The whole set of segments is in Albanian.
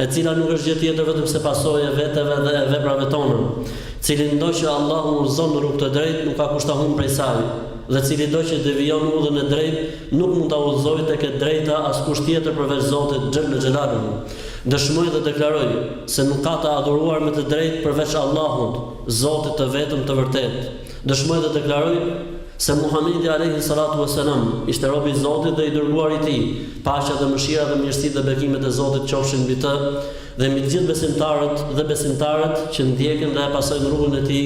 e cila nuk është gjë tjetër vetëm se pasojë e veteve dhe e veprave tona, cilindo që Allahu udhëzon në rrugë të drejtë nuk ka kush ta humbë prej saj, dhe cilido që devijon udhën e drejtë nuk mund ta udhëzojë tek e drejta askush tjetër përveç Zotit xhelle xhelaluhu. Dëshmoj dhe deklaroj se nuk ka të adhuruar me të drejtë përveç Allahut, Zotit të vetëm të vërtetë. Dëshmoj dhe deklaroj se Muhamedi alejhi salatu ue selam ishte rob i Zotit dhe i dërguar i Tij, paqja dhe mëshira dhe mirësitë dhe bekimet e Zotit qofshin mbi të dhe mbi të gjithë besimtarët dhe besimtaret që ndjekin dhe e pasojnë rrugën e tij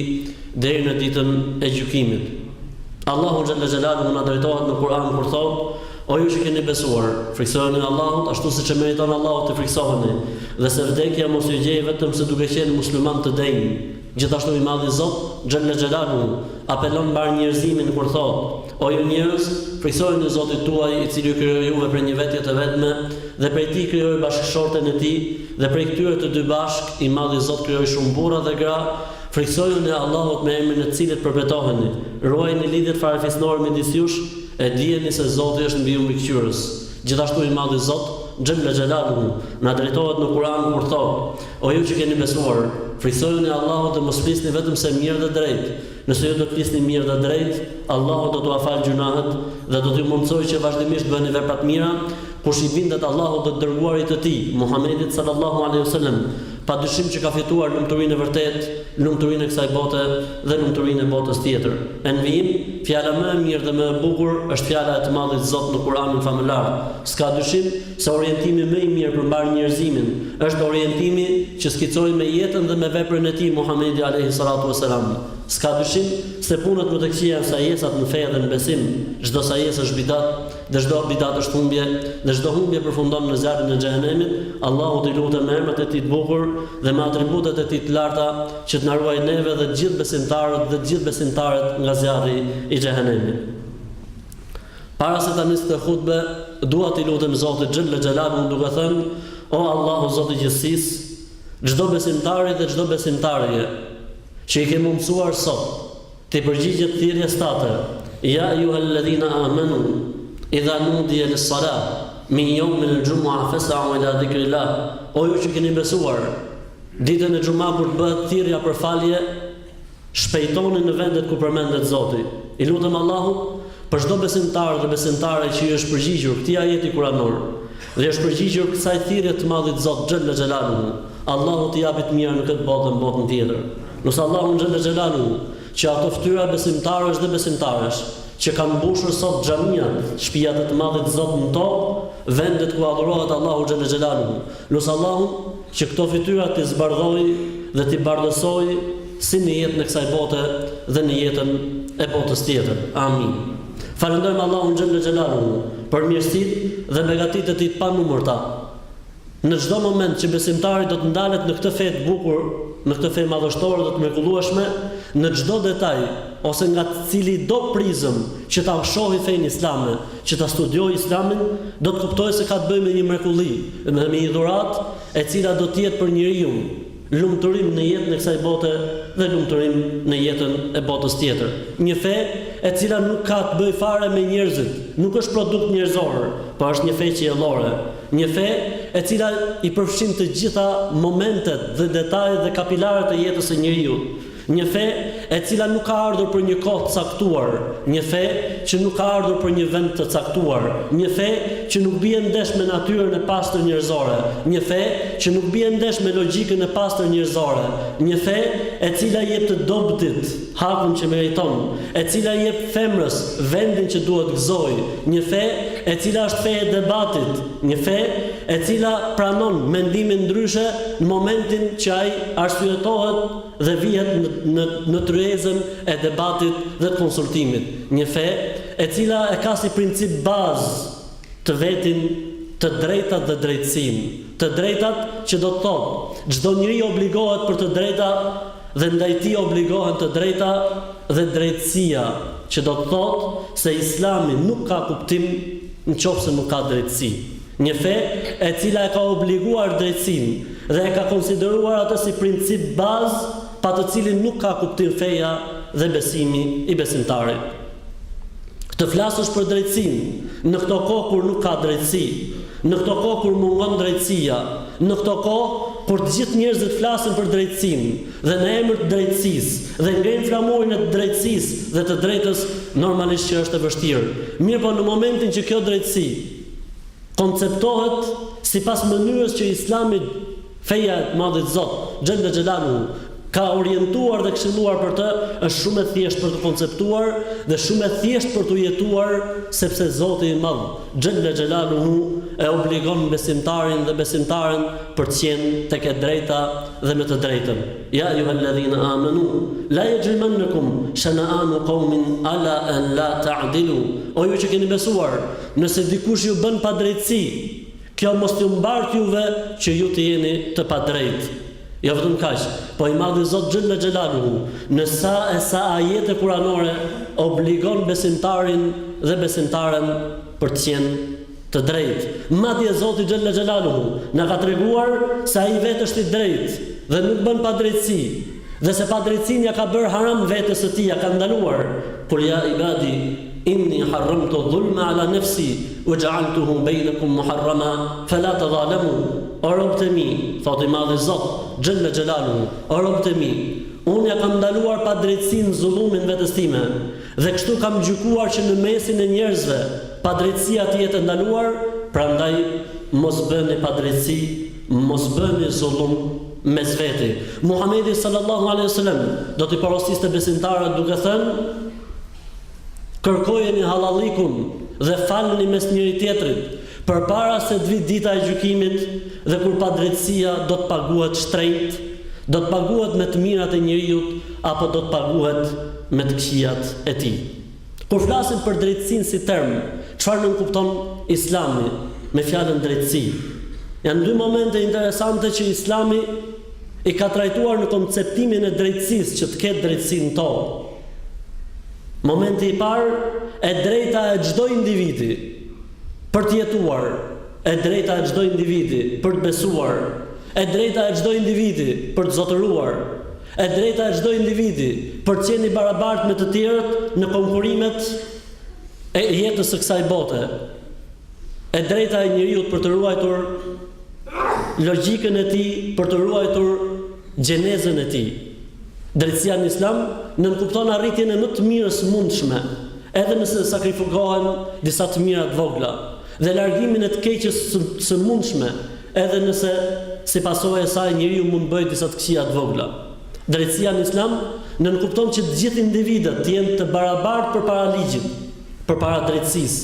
deri në Ditën e Gjykimit. Allahu xhelle xhelaluhu na drejtohet në Kur'an kur thotë, O ju që keni besuar, frikësojuni Allahut ashtu siç e meriton Allahu t'i frikësoheni, dhe se vdekja mos ju gjejë vetëm se duke qenë muslimanë të denjë. Gjithashtu i Madhi Zot, xhelle xhelaluhu, apelon mbarë njerëzimin kur thotë, O ju njerëz, frikësojuni Zotit tuaj, i cili ju krijoi juve prej një vetje të vetme, dhe prej tij krijoi bashkëshorten e tij, dhe prej këtyre të dy bashkë, i Madhi Zot krijoi shumë burra dhe gra, frikësojuni Allahut me emrin e të cilit përbetoheni, ruajini lidhjet farefisnore midis jush, e dijeni se Zoti është mbi ju mbikëqyrës. Gjithashtu i Madhi Zot, xhelle xhelaluhu, na drejtohet në Kur'an kur thotë, O ju që keni besuar, frikësojuni Allahut dhe mos flisni vetëm se mirë dhe drejt, nëse ju do të flisni mirë dhe drejt, Allahu do t'ua falë gjynahët dhe do t'ju mundësojë që vazhdimisht të bëni vepra të mira, kush i bindet Allahut dhe të Dërguarit të Tij, Muhammedit sallallahu alejhi ve selem, padyshim që ka fituar lumturinë e vërtetë, lumturinë e kësaj bote dhe lumturinë e botës tjetër. E në vijim, Fjala më e mirë dhe më e bukur është fjala e të Madhit Zot në Kur'anin Famëlartë, s'ka dyshim, se orientimi më i mirë për mbarë njerëzimin është orientimi që skicoi me jetën dhe me veprën e tij Muhamedi alejhi salatu ue selam. S'ka dyshim se punët më të këqija janë sajesat në fe dhe në besim. Çdo sajesë është bidat dhe çdo bidat është humbje dhe çdo humbje përfundon në zjarrin e xhehenemit. Allahut i lutem me emrat e tij të bukur dhe me atributet e tij të larta që të na ruajë neve dhe të gjithë besimtarët dhe të gjithë besimtaret nga zjarri i xhehenemit. Para se ta nis këtë hutbe, dua t'i lutem Zotit xhelle xhelaluhu duke thënë, O Allah o Zot i gjithësisë, çdo besimtari dhe çdo besimtarje që i ke mundësuar sot t'i përgjigjet thirrjes tate, Ya ejuhellezina amenu, idha nudiye lis-salah, min jewmil xhumu'a fes'au ila zikrillah, O ju që keni besuar, ditën e xhuma kur të bëhet thirrja për falje, Shpejtoni në vendet ku përmendet Zoti. I lutem Allahut për çdo besimtar dhe besimtare që i është përgjigjur këtij ajeti kuranor dhe i është përgjigjur kësaj thirrje të të Madhit Zot xhelle xhelaluhu, Allahu t'i japi të mirat në këtë botë dhe në botën tjetër. Lus Allahun xhelle xhelaluhu që ato ftyra besimtarësh dhe besimtaresh që kanë mbushur sot xhamiat, shpijat e të Madhit Zot në tokë, vendet ku adhurohet Allahu xhelle xhelaluhu. Lus Allahun. Që këto fytyra t'i zbardhojë dhe t'i bardhësojë si në jetën e kësaj bote dhe në jetën e botës tjetër. Amin. Falënderojmë Allahun Xhelle Xhelaluhu për mirësitë dhe begatitë e tij të panumërta. Në çdo moment që besimtari do të ndalet në këtë fe të bukur, në këtë fe madhështore dhe të mrekullueshme, në çdo detaj ose nga cilido prizëm që ta shohë fenë islame, Që ta studiojë Islamin, do të kuptojë se ka të bëjë me një mrekulli dhe me një dhuratë, e cila do të jetë për njeriun lumturim në jetën e kësaj bote dhe lumturim në jetën e botës tjetër. Një fe, e cila nuk ka të bëjë fare me njerëzit, nuk është produkt njerëzor, por është një fe qiellore. Një fe, e cila i përfshin të gjitha momentet dhe detajet dhe kapilarët e jetës së njeriut. Një fe, e cila nuk ka ardhur për një kohë të caktuar, një fe, që nuk ka ardhur për një vend të caktuar, një fe, që nuk bie ndesh me natyrën e pastër njerëzore, një fe, që nuk bie ndesh me logjikën e pastër njerëzore, një fe, e cila i jep të dobëtit hakun që meriton, e cila i jep femrës vendin që duhet të gëzojë, një fe, e cila është fe e debatit, një fe, e cila pranon mendimin ndryshe në momentin që ai arsyetohet, dhe vihet në në tryezën e debatit dhe të konsultimit, një fe, e cila e ka si princip bazë të vetin të drejtat dhe drejtësinë, të drejtat që do të thotë, çdo njeri obligohet për të drejta dhe ndaj tij obligohen të drejta dhe drejtësia, që do të thotë se Islami nuk ka kuptim në qoftë se nuk ka drejtësi. Një fe, e cila e ka obliguar drejtësinë dhe e ka konsideruar atë si princip bazë pa të cilin nuk ka kuptim feja dhe besimi i besimtarit. Të flasësh për drejtësinë, në këto kohë kur nuk ka drejtësi, në këto kohë kur mungon drejtësia, në këto kohë kur të gjithë njerëzit flasin për drejtësinë dhe në emër të drejtësisë dhe ngrenë flamurin e të drejtësisë dhe të drejtës, normalisht që është e vështirë. Mirëpo në momentin që kjo drejtësi, konceptohet sipas mënyrës që Islami, feja e Madhit Zot, xhelle xhelaluhu, ka orientuar dhe këshilluar për të, është shumë e thjeshtë për t'u konceptuar dhe shumë e thjeshtë për t'u jetuar, sepse Zoti i Madh, xhelle xhelaluhu, e obligon besimtarin dhe besimtaren për të qenë tek e drejta dhe me të drejtën, Ya ejuhel-ledhina amenu, la jexhrimennekum shena'anu qaumin 'ala en la ta'dilu, O ju që keni besuar! Nëse dikush ju bën padrejtësi, kjo mos t'ju mbartë juve që ju të jeni të padrejtë. Jo vetëm kaq, po i Madhi Zot xhelle xhelaluhu në sa e sa ajete kuranore obligon besimtarin dhe besimtaren për të qenë të drejtë. Madje Zoti xhelle xhelaluhu na ka treguar se Ai vetë është i drejtë dhe nuk bën padrejtësi dhe se padrejtësinë ia ka bërë haram vetes së Tij, ia ka ndaluar, kur ja ibadi, Inni harramtu dhulme ala nefsi wa ja'altuhu bejnekum muharrama fela tadhalamu O robët e mi, thotë i Madhi Zot, xhelle xhelaluhu, O robët e mi, Unë ja kam ndaluar padrejtësinë, zullumin, vetes time, dhe kështu kam gjykuar që në mesin e njerëzve padrejtësia të jetë e ndaluar, prandaj mos bëni padrejtësi, mos bëni zullum mes veti. Muhamedi, sallallahu alejhi ve sellem, do t'i porosiste besimtarët duke thënë, Kërkojeni hallallikun dhe faleni mes njëri-tjetrit, përpara se të vijë dita e gjykimit dhe kur padrejtësia do të paguhet shtrenjtë, do të paguhet me të mirat e njeriut apo do të paguhet me të këqijat e tij. Kur flasim për drejtësinë si term, çfarë nënkupton Islami me fjalën drejtësi? Janë dy momente interesante që Islami i ka trajtuar në konceptimin e drejtësisë, që të ketë drejtësi në to. Momenti i parë, e drejta e çdo individi për të jetuar, e drejta e çdo individi për të besuar, e drejta e çdo individi për të zotëruar, e drejta e çdo individi për të qenë i barabartë me të tjerët në konkurrimet e jetës së kësaj bote. E drejta e njeriut për të ruajtur logjikën e tij, për të ruajtur gjenezën e tij. Drejtësia në Islam nënkupton arritjen e më të mirës së mundshme, edhe nëse sakrifikohen disa të mira të vogla, dhe largimin e të keqes së mundshme, edhe nëse si pasojë e saj njeriu mund të bëjë disa të këqija të vogla. Drejtësia në Islam nënkupton që të gjithë individët të jenë të barabartë përpara ligjit, përpara drejtësisë,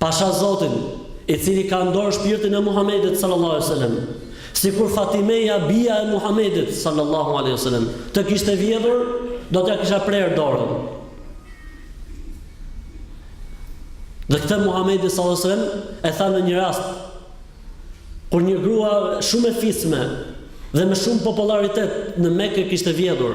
Pasha Zotin, i cili ka në dorë shpirtin e Muhamedit sallallahu alejhi dhe sellem, sikur Fatimeja, bija e Muhamedit sallallahu alejhi dhe sellem, të kishte vjedhur, do t'ia kisha prerë dorën. Dhe këtë Muhamedi sallallahu alejhi dhe sellem e tha në një rast kur një grua shumë e fisme dhe me shumë popullaritet në Mekë kishte vjedhur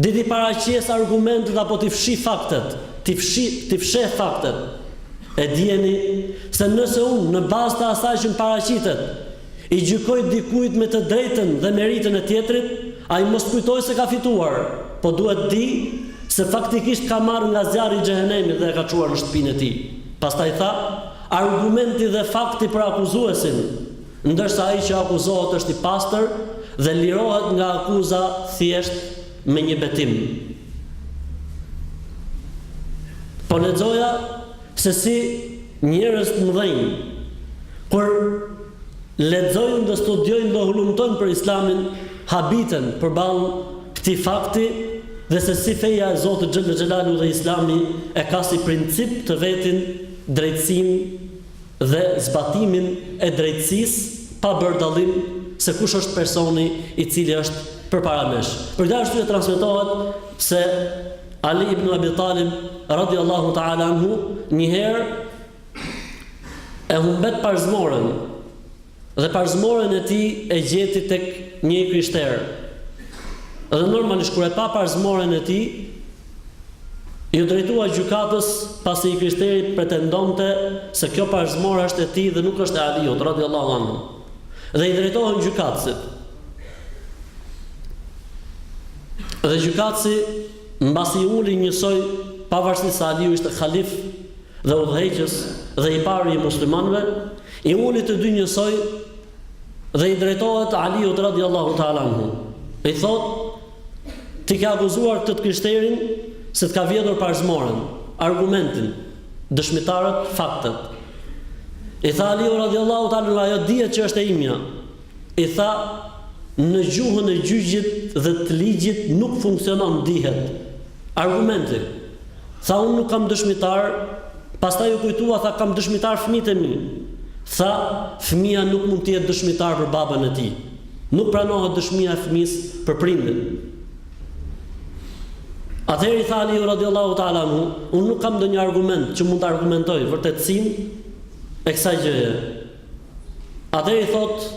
Di t'i paraqesë argumentet apo t'i fshijë faktet, t'i fshi, t'i fshehë faktet. E dijeni, se nëse unë, në bazë të asaj që më paraqitet, i gjykoj dikujt me të drejtën dhe meritën e tjetrit, ai mos kujtojë se ka fituar, po duhet të dijë, se faktikisht ka marrë nga zjarri i xhehenemit dhe e ka çuar në shtëpinë e tij. Pastaj tha, Argumenti dhe fakti për akuzuesin. ndërsa ai që akuzohet është i pastër dhe lirohet nga akuza thjesht me një betim. Po lexoja se si njerëz të mëdhenj kur lexojnë dhe studiojnë dhe hulumtojnë për Islamin, habiten përballë këtij fakti dhe se si feja e Zotit Xhelle Xhelaluhu dhe Islami e ka si princip të vetin drejtësinë dhe zbatimin e drejtësisë pa bërë dallim se kush është personi i cili është përpara nesh. Për këtë transmetohet se Ali ibn Abi Talib radiallahu ta'ala anhu njëherë e humbet parzmoren Dhe parzmoren e tij e gjeti tek një i krishterë. Dhe normalisht kur e pa parzmoren e tij, iu drejtua gjykatës pasi i krishteri pretendonte se kjo parzmore është e tij dhe nuk është e Aliut, radiallahu anhu. Dhe i drejtohen gjykatësit. Dhe gjykatësi Mbasi i uli njësoj pavarësisht se Aliu ishte halif dhe udhëheqës dhe i pari i muslimanëve, i uli të dy njësoj dhe i drejtohet Aliut radijallahu ta'ala anhu. I thotë, ti ke akuzuar këtë të krishterin se të ka vjedhur parzmoren, argumentin, dëshmitarët, faktet. I tha Aliu radijallahu ta'ala anhu, ajo dihet që është e imja. I tha, Në gjuhën e gjyqit dhe të ligjit nuk funksionon, dihet, argumentin. Tha, Unë nuk kam dëshmitarë, pastaj u kujtua, tha, Kam dëshmitarë fëmijët e mi. Tha, Fëmija nuk mund të jetë dëshmitar për babën e tij. Nuk pranohet dëshmia e fëmijës për prindin. Atëherë i tha Aliu radiallahu ta'ala anhu, unë nuk kam ndonjë argument që mund të argumentoj vërtetësinë e kësaj gjëje. Atëherë i thotë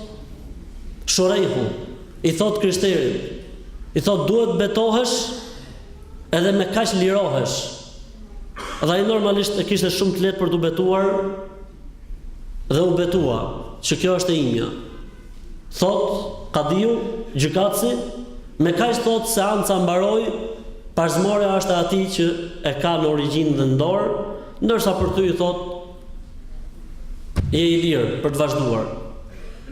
Shurejhu, i thotë krishterit, i thotë duhet betohesh edhe me kaq lirohesh. Dhe ai normalisht e kishte shumë të lehtë për t'u betuar dhe u betua që kjo është e imja. Thotë Kadiu, gjykatësi, me kaq thotë seanca mbaroi, parzmorja është e atij që e ka në origjinë dhe në dorë, ndërsa për ty i thotë Je i lirë për të vazhduar.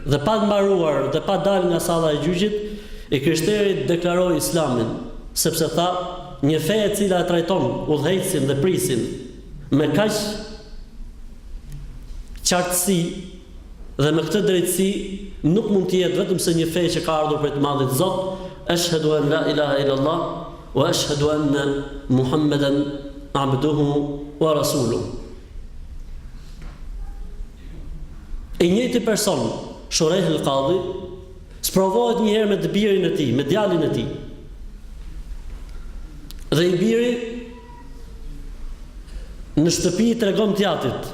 Dhe pa mbaruar dhe pa dalë nga salla e gjyqit, i krishteri deklaroi Islamin, sepse tha, Një fe e cila e trajton udhëheqësin dhe prisin me kaq qartësi, Dhe me këtë drejtësi nuk mund të jetë vetëm se një fe që ka ardhur prej të Madhit Zot, Eshhedu en la ilahe illallah wa eshhedu enne Muhammeden abduhu wa rasuluh. I njëjti person, Shurejh el Kadhi, sprovohet një herë me të birin e tij, me djalin e tij. Dhe i biri në shtëpi i tregon t'jatit,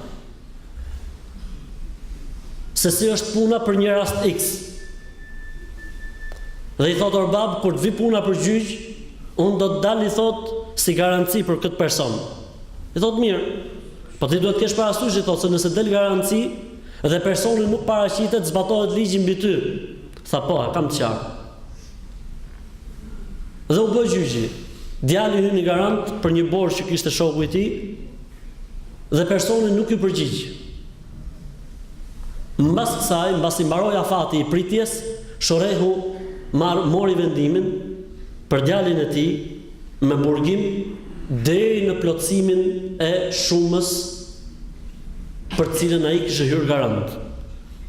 Se si është puna për një rast X. Dhe i thot or bab, kur të vi puna për gjyq, unë do të dal i thot si garanci për këtë person. I thot mirë. Po ti duhet të kesh parasysh i thot se nëse del garanci dhe personi nuk paraqitet, zbatohet ligji mbi ty. Tha po, e kam të qartë. Dhe u bë gjyqi. Djali hyn garant për një borxh që kishte shoku i tij, Dhe personi nuk iu përgjigj. Mbas kësaj, mbasi mbaroi afati i pritjes, Shurejhu mori vendimin për djalin e tij me burgim deri në plotësimin e shumës për të cilën ai kishte hyrë garant.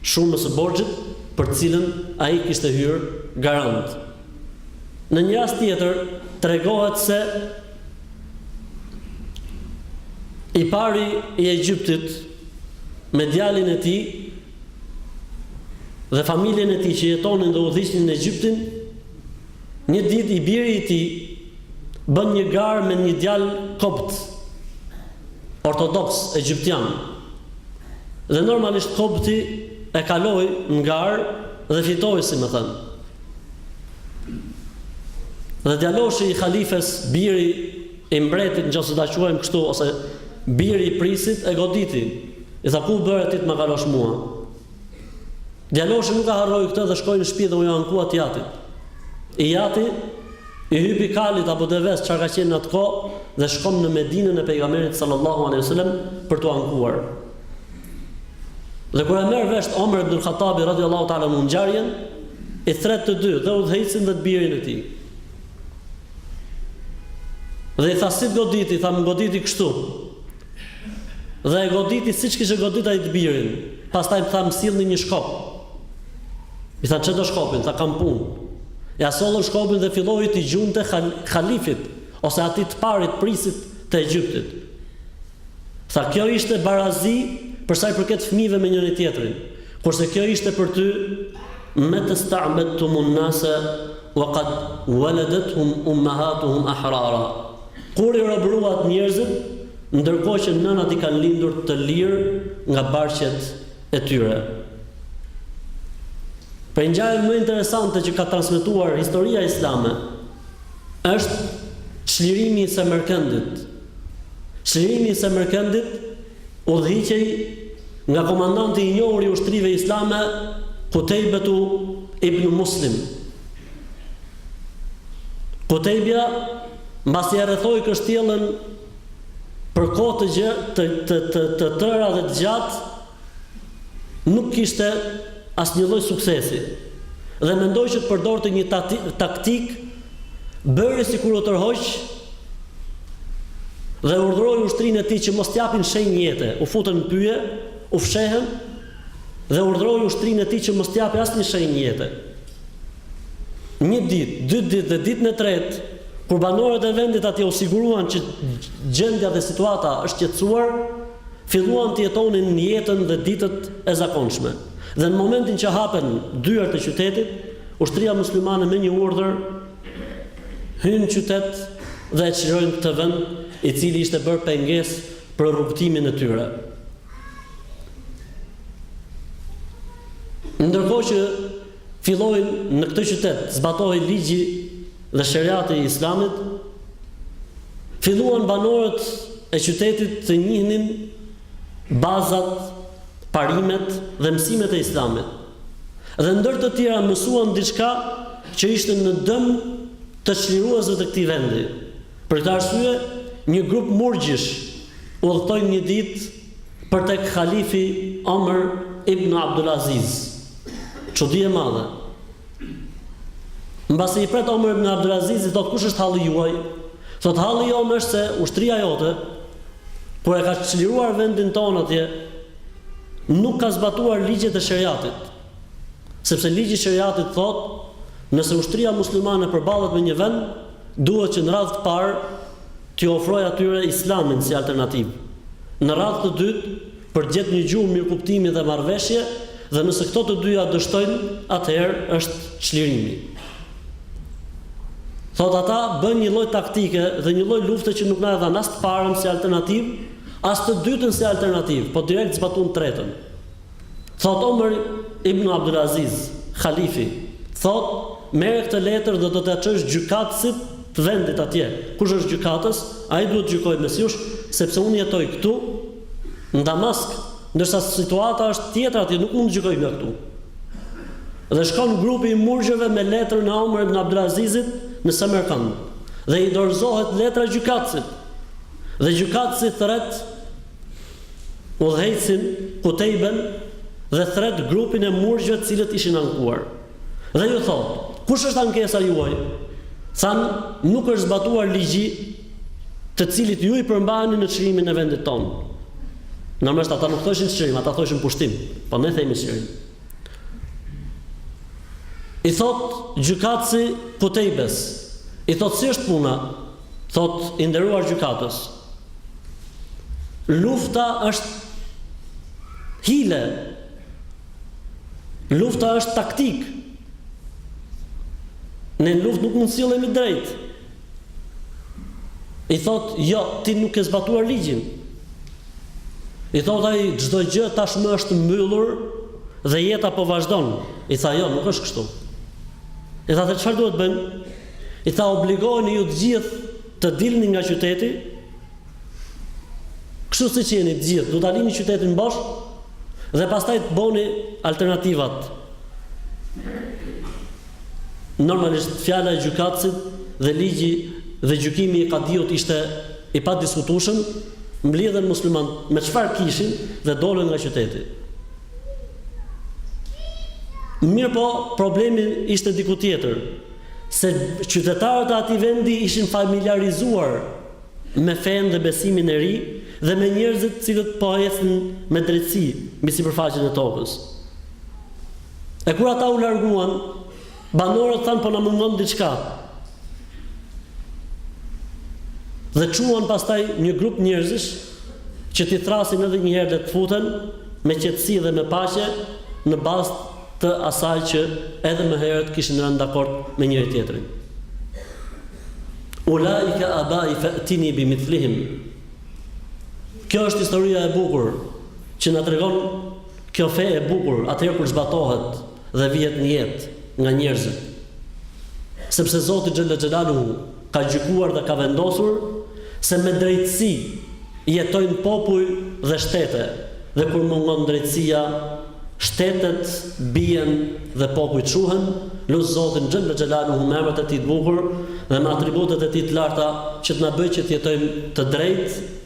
Shumës së borxhit për të cilën ai kishte hyrë garant. Në një rast tjetër, tregohet se. I pari i Egjiptit me djalin e tij dhe familjen e tij që jetonin dhe udhëhiqnin Egjiptin, një ditë i biri i tij bën një garë me një djalë kopt ortodoks egjiptian. Dhe normalisht kopti e kaloi në garë dhe fitoi, si me thënë. Dhe djaloshi i halifes, biri i mbretit, në qoftë se ta quajmë kështu, ose biri i prisit, e goditi. I tha, ku bëre ti të më kalosh mua? Djaloshi nuk e harroi këtë dhe shkoi në shtëpi dhe iu ankua t'jatit. I jati i hypi kalit apo deves çar ka qenë atë kohë dhe shkon në Medinën e pejgamberit sallallahu alaihi wasallam për t'u ankuar. Dhe kur e merr vesh Omer ibn Khattabi radhiyallahu ta'ala anhu ngjarjen, i thërret të dy dhe udhëheqësin dhe të birin e tij. Dhe i tha si të goditi, tha më goditi kështu. Dhe e goditi siç kishte goditur ai të birin. Pastaj tha më sillni një shkop. I tha ç'e do shkopin, tha kam punë. Ia sollën shkopin dhe filloi t'i gjuante të khalifit, ose atij të parit prijësit të Egjiptit. Tha, Kjo ishte barazi për sa i përket fëmijëve me njëri-tjetrin, kurse kjo ishte për ty, Meta sta'badtum an-nasa wa qad waladathum ummahatuhum ahrara, Kur i robëruat njerëzit, ndërkohë që nënat i kanë lindur të lirë nga barqet e tyre? Prej ngjarjeve më interesante që ka transmetuar historia islame është çlirimi i Semerkendit, Çlirimi i Semerkendit udhëhiqej nga komandanti i njohur i ushtrive islame Kutejbetu ibn Muslim. Kutejbja mbasi e rrethoi kështjellën për kohë të gjë të të të të tëra dhe të gjatë nuk kishte asnjë lloj suksesi dhe mendoi që të përdorte një taktikë bëri sikur u tërhoq dhe urdhëroi ushtrinë e tij që mos të japin shenjë jete, u futën në pyje, u fshehën dhe urdhëroi ushtrinë e tij që mos të japë asnjë shenjë jete. Një ditë, dy ditë dhe ditën e tretë, kur banorët e vendit atje u siguruan që gjendja dhe situata është qetësuar, Filluan të jetonin jetën dhe ditët e zakonshme. Dhe në momentin që hapen dyert e qytetit, ushtria muslimane me një urdhër hyn në qytet dhe e çlirojnë këtë vend, i cili ishte bërë pengesë për rrugëtimin e tyre. Ndërkohë që fillojnë në këtë qytet, zbatohej ligji dhe sheriati i Islamit, filluan banorët e qytetit të njihnin bazat, parimet dhe mësimet e Islamit, dhe ndër të tjera mësuan diçka që ishte në dëm të çliruesve të këtij vendi. Për këtë arsye, një grup murgjish udhëtoi një ditë, Për tek halifi Omer ibn Abdul Aziz, çudi e madhe. Mbasi i pret Omer ibn Abdul Aziz i thotë kush është halli juaj? Thotë halli jonë është se ushtria jote kur e ka çliruar vendin tonë atje nuk ka zbatuar ligjet e sheriatit. Sepse ligji i sheriatit thotë nëse ushtria muslimane përballet me një vend, duhet që në radhë të parë t'iu ofrojë atyre Islamin si alternativë. Në radhë të dytë, për gjet një gjuhë mirëkuptimi dhe marrëveshje dhe nëse këto të dyja dështojnë, atëherë është çlirimi. Thotë ata bëjnë një lloj taktike dhe një lloj lufte që nuk na e dhanë as të parën si alternativë, as të dytën si alternativë, po direkt zbatuan tretën. Thotë Omar ibn Abdulaziz, halifi, thotë, Merre këtë letër dhe do t'ia çosh gjykatësit të vendit atje. Kush është gjykatës, ai duhet të gjykojë mes jush, sepse unë jetoj këtu, në Damask, ndërsa situata është tjetër atje, nuk mund të gjykoj nga këtu. Dhe shkon grupi i murgjëve me letrën e Omar ibn Abdulazizit në Samarkand dhe i dorëzohet letra gjykatësit. Dhe gjykatësi thret, udhëheqësin Kutejben dhe thret grupin e murgjëve të cilët ishin ankuar. Dhe ju thotë, kush është ankesa juaj? Thanë, nuk është zbatuar ligji të cilit ju i përmbaheni në çlirimin e vendit tonë. Normalisht ata nuk thoshin çlirim, ata thoshin pushtim, po ne themi çlirim. I thotë gjykatësi Kutejbes, i thotë si është puna, Thotë i nderuar gjykatës, Lufta është hile. Lufta është taktikë. Ne në luftë nuk mund të sillemi drejt. I thotë, "Jo, ti nuk ke zbatuar ligjin." I thotë ai, "Çdo gjë tashmë është mbyllur dhe jeta po vazhdon." I tha, "Jo, nuk është kështu." I tha, "Çfarë duhet të bëjmë?" I tha obligoheni ju të gjithë të dilni nga qyteti, kështu siç jeni të gjithë, do ta lini qytetin bosh dhe pastaj të boni alternativat. Normalisht fjala e gjykatësit dhe ligji dhe gjykimi i kadiut ishte i padiskutueshëm, mblidhen muslimanët me çfarë kishin dhe dolën nga qyteti. Mirëpo, problemi ishte diku tjetër. se qytetarët e atij vendi ishin familjarizuar me fenë dhe besimin e ri dhe me njerëzit të cilët po ecnin me drejtësi mbi sipërfaqen e tokës. E kur ata u larguan, banorët thanë po na mungon diçka. Dhe çuan pastaj një grup njerëzish që t'i thrasin edhe një herë dhe të futen me qetësi dhe me paqe në bazë të asaj që edhe më herët kishin rënë dakord me njëri-tjetrin. Ulaika abai fa'tini bimithlihim. Kjo është historia e bukur që na tregon kjo fe e bukur atëherë kur zbatohet dhe vihet në jetë nga njerëzit. Sepse Zoti xhel-le xhelaluhu ka gjykuar dhe ka vendosur se me drejtësi jetojnë popuj dhe shtete dhe kur mungon drejtësia shtetet bien dhe popujt shuhen, lus Zotin xhelle xhelaluhu me emrat e tij të bukur dhe me atributet e tij të larta që të na bëjë që të jetojmë të drejtë,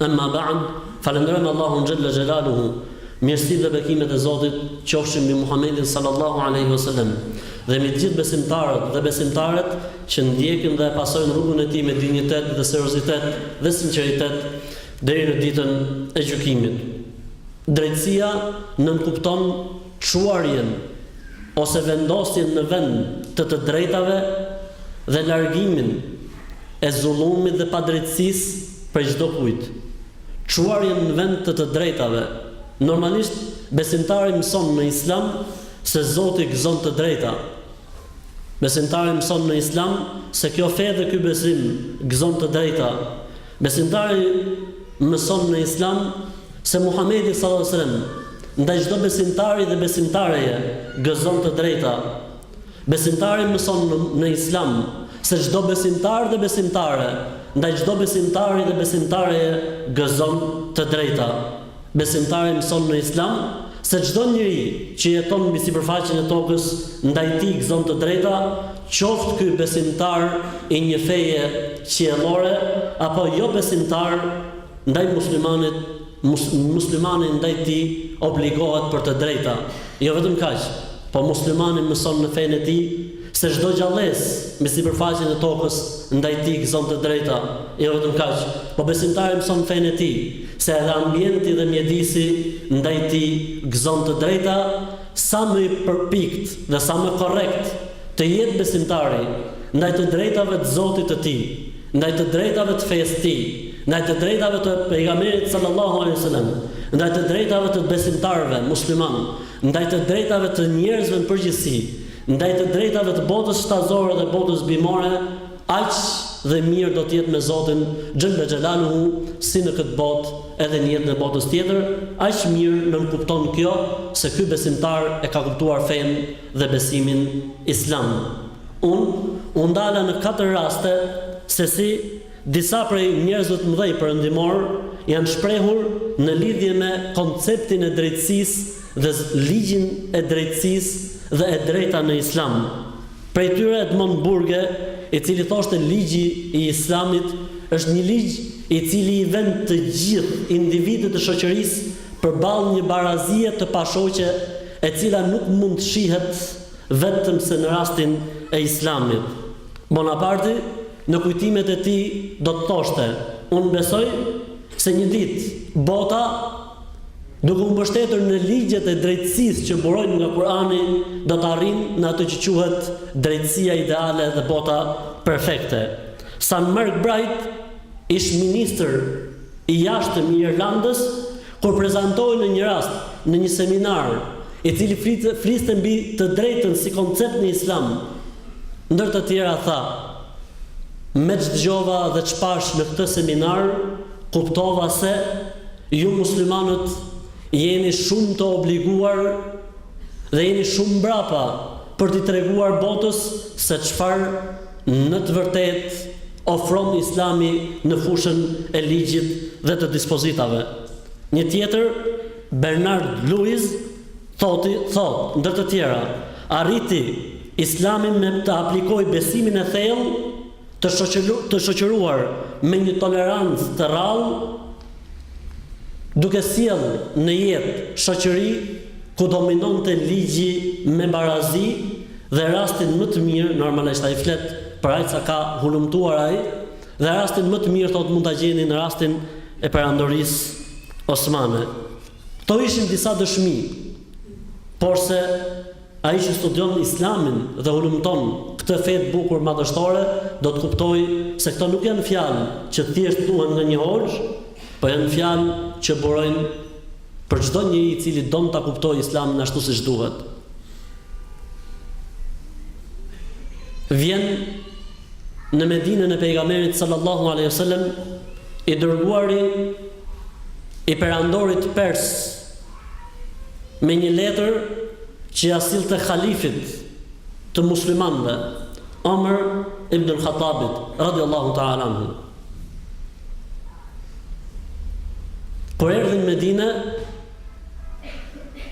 Amma ba'd, Falënderojmë Allahun xhella xhelaluhu, mirësi dhe bekimet e Zotit qofshin mbi Muhammedin sallallahu alejhi ve selem dhe mbi të gjithë besimtarët dhe besimtaret që ndjekin dhe e pasojnë rrugën e tij me dinjitet dhe seriozitet dhe sinqeritet deri në Ditën e Gjykimit. Drejtësia nënkupton çuarjen ose vendosjen në vend të të drejtave dhe largimin e zullumit dhe padrejtësisë prej çdo kujt. Çuarjen në vend të të drejtave. Normalisht besimtari mëson në Islam se Zoti gëzon të drejta. Besimtari mëson në Islam se kjo fe dhe ky besim gëzon të drejta. Besimtari mëson në Islam se Muhamedi sal-lallahu ve selem ndaj çdo besimtari dhe besimtareje gëzon të drejta. Besimtari mëson në Islam se çdo besimtar dhe besimtare ndaj çdo besimtari dhe besimtareje gëzon të drejta. Besimtari mëson në Islam se çdo njeri që jeton mbi sipërfaqen e tokës ndaj tij gëzon të drejta, qoftë ky besimtar i një feje qiellore apo jobesimtar ndaj muslimanit, Muslimani ndaj tij obligohet për të drejta. Jo vetëm kaq, po muslimani mëson në fenë e tij se çdo gjallesë mbi sipërfaqen e tokës ndaj tij gëzon të drejta. Jo vetëm kaq, po besimtari mëson në fenë e tij se edhe ambienti dhe mjedisi ndaj tij gëzon të drejta. Sa më i përpiktë dhe sa më korrekt të jetë besimtari ndaj të drejtave të Zotit të tij, ndaj të drejtave të fesë së tij, ndaj të drejtave të Pejgamberit sallallahu alejhi ve selem, ndaj të drejtave të besimtarëve muslimanë, ndaj të drejtave të njerëzve në përgjithësi, ndaj të drejtave të botës shtazore dhe botës bimore, aq dhe mirë do të jetë me Zotin xhelle xhelaluhu si në këtë botë edhe në jetën e botës tjetër, aq mirë nënkupton kjo se ky besimtar e ka kuptuar fenë dhe besimin islam. Unë u ndala në katër raste se si disa prej njerëzve të mëdhenj perëndimorë janë shprehur në lidhje me konceptin e drejtësisë dhe ligjin e drejtësisë dhe e drejta në Islam. Prej tyre Edmond Burke, i cili thoshte ligji i Islamit është një ligj i cili i ven të gjithë individët e shoqërisë përballë një barazie të pashoqe e cila nuk mund të shihet Vetëm se në rastin e Islamit, Bonaparti në kujtimet e tij do të thoshte, Unë besoj se një ditë bota, duke u mbështetur në ligjet e drejtësisë që burojnë nga Kur'ani, do të arrijë në atë që quhet drejtësia ideale dhe bota perfekte. Sean MacBride, ish-ministër i Jashtëm i Irlandës, Kur prezantoi në një rast në një seminar, i cili fliste mbi të drejtën si koncept në Islam, ndër të tjera tha, Me ç'dëgjova dhe ç'pashë në këtë seminar, kuptova se ju muslimanët jeni shumë të obliguar dhe jeni shumë mbrapa për t'i treguar botës se çfarë në të vërtetë ofron Islami në fushën e ligjit dhe të dispozitave. Një tjetër, Bernard Luis, thoti, thotë, ndër të tjera, Arriti Islami me të aplikojë besimin e thellë, të shoqëruar me një tolerancë të rrallë, duke sjellë në jetë shoqëri ku dominonte ligji me barazi dhe rastin më të mirë, normalisht ai flet për aq sa ka hulumtuar ai, dhe rastin më të mirë thotë mund ta gjeni në rastin e Perandorisë Osmane. Këto ishin disa dëshmi, porse, Ai që studion Islamin dhe hulumton këtë fe të bukur madhështore do të kuptojë se këto nuk janë fjalë që thjesht thuhen nga një hoxhë, po janë fjalë që burojnë për çdo njeri i cili don ta kuptojë Islamin ashtu siç duhet. Vjen në Medinën e Pejgamberit sallallahu alaihi wasallam i dërguari i perandorit pers me një letër që ia sillte Halifit të muslimanëve, Omer ibn al-Khattabit, radijallahu ta'ala anhu. Kur erdhi në Medine,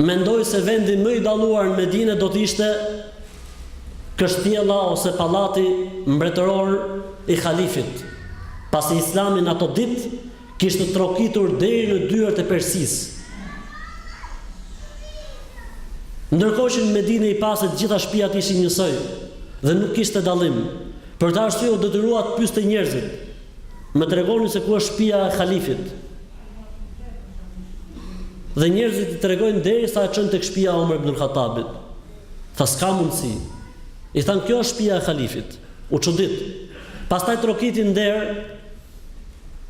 mendoi se vendi më i dalluar në Medine do të ishte kështjella ose pallati mbretëror i Halifit, pasi Islami në ato ditë Kishte trokitur deri në dyert e Persisë. Ndërkohë që në Medine i pa se të gjitha shpijat ishin njësoj dhe nuk kishte dallim. Për këtë arsye u detyrua të pyeste njerëzit, Më tregoni se ku është shpija e halifit? Dhe njerëzit i tregojnë derisa e çojnë tek shpija e Omer ibn al-Khattabit. Tha s'ka mundësi. I thanë kjo është shpija e halifit. U çudit. Pastaj trokiti në derë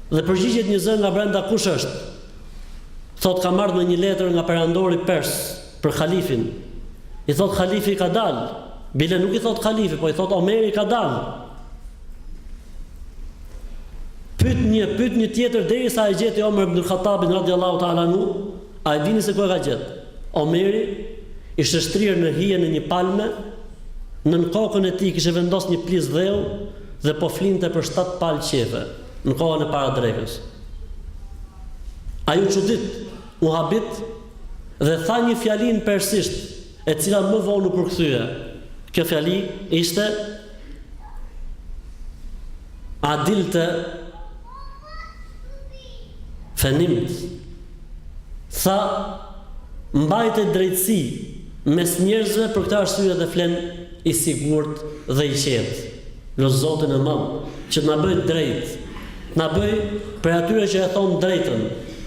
Dhe përgjigjet një zë nga brenda kush është? Thotë kam ardhë me një letër nga perandori pers për halifin. I thotë halifi ka dalë. Bile nuk i thotë halifi, po i thotë Omeri ka dalë. Pyt një, pyt një tjetër deri sa e gjeti Omer ibn Khattabin radiallahu ta'ala anhu, A e dini se ku e ka gjetë? Omeri ishte shtrirë në hijen e një palme, nën kokën e tij kishte vendosë një plisë dheu dhe po flinte për shtatë palë qejfe, në kohën e paradrekës. Ai u çudit, u habit dhe tha një fjali në persisht. e cila më vonë u përkthye kjo fjali ishte adilte fenimte tha mbajte drejtësi mes njerëzve për këtë arsye dhe flen i sigurt dhe i qetë lus Zotin e Madh, që të na bëjë të drejtë, të na bëjë prej atyre që e thonë drejtën,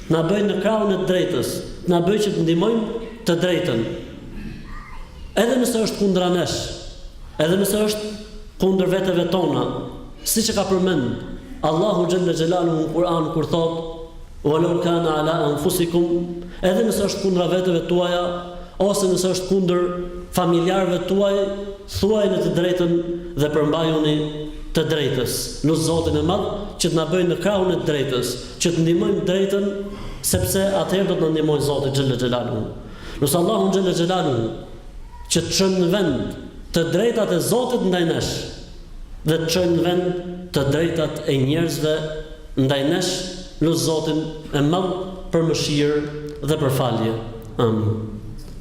të na bëjë në krahun e të drejtës, të na bëjë që të ndihmojmë të drejtën, edhe nëse është kundra nesh, edhe nëse është kundër vetëve tona, siç e ka përmend Allahu xhelle xhelaluhu në Kur'an kur thot, ue leu kane ala enfusikum, edhe nëse është kundra vetëve tuaja, ose nëse është kundër familjarëve tuaj, thuajeni të drejtën dhe përmbajuni të drejtës. Lus Zotin e madh që të na bëjë në krahun e të drejtës, që të ndihmojmë të drejtën sepse atëherë do të na ndihmojë Zoti xhelle xhelaluhu lus Allahun xhelle xhelaluhu që të çojmë në vend të drejtat e Zotit ndaj nesh dhe të çojmë në vend të drejtat e njerëzve ndaj nesh lus Zotin e madh për mëshirë dhe për falje amin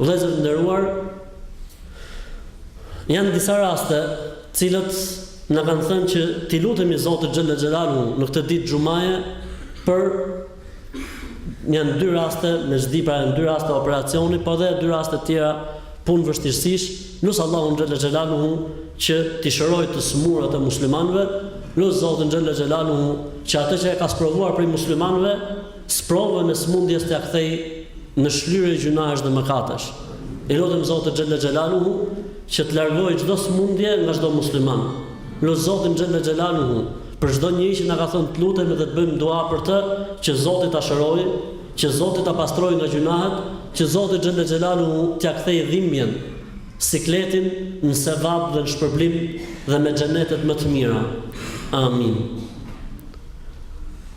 vëllezër të nderuar Janë disa raste, të cilat na kanë thënë që t'i lutemi Zotit xhelle xhelaluhu në këtë ditë xhumaje për janë dy raste, mesa di pra janë dy raste operacioni, po dhe dy raste të tjera punë vështirësish, lus Allahun xhelle xhelaluhu që t'i shërojë të sëmurët e muslimanëve, lus Zotin xhelle xhelaluhu që atë që e ka sprovuar prej muslimanëve, sprovën e smundjes t'ia kthej në shlyrje gjynahësh dhe mëkatesh. I lutem Zotit xhelle xhelaluhu që të largojë çdo smundje nga çdo musliman. Lus Zotin xhelle xhelaluhu për çdo njeri që na ka thënë të lutemi dhe të bëjmë dua për të që Zoti ta shërojë, që Zoti ta pastrojë nga gjynahët, që Zoti xhelle xhelaluhu t'ia kthejë dhimbjen, sikletin në sevap dhe në shpërblim dhe me xhenetet më të mira. Amin.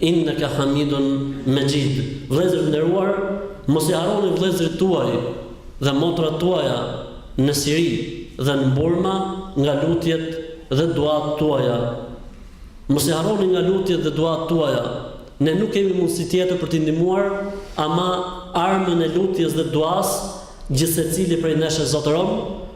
Innaka Hamidun Mexhid Vëllezër të nderuar, mos i harroni vëllezërit tuaj dhe motrat tuaja në Siri dhe në Burma nga lutjet dhe duat tuaja. Mos i harroni nga lutjet dhe duat tuaja. Ne nuk kemi mundësi tjetër për t'i ndihmuar ama armën e lutjes dhe duasë Gjithsecili prej nesh e zotëron,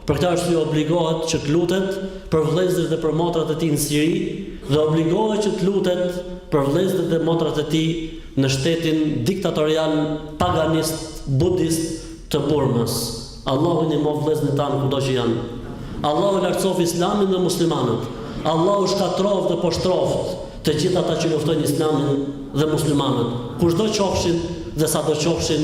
për këtë arsye obligohet që të lutet për vëllezërit dhe për motrat e tij në Siri dhe obligohet që të lutet për vëllezërit dhe motrat e tij në shtetin diktatorial paganist budist të Burmës. Allahu i ndihmoftë vëllezërit tanë kudo që janë. Allahu lartësoftë Islamin dhe muslimanët. Allahu shkatërroftë dhe poshtroftë të gjithë ata që luftojnë Islamin dhe muslimanët, kushdo qofshin dhe sado qofshin,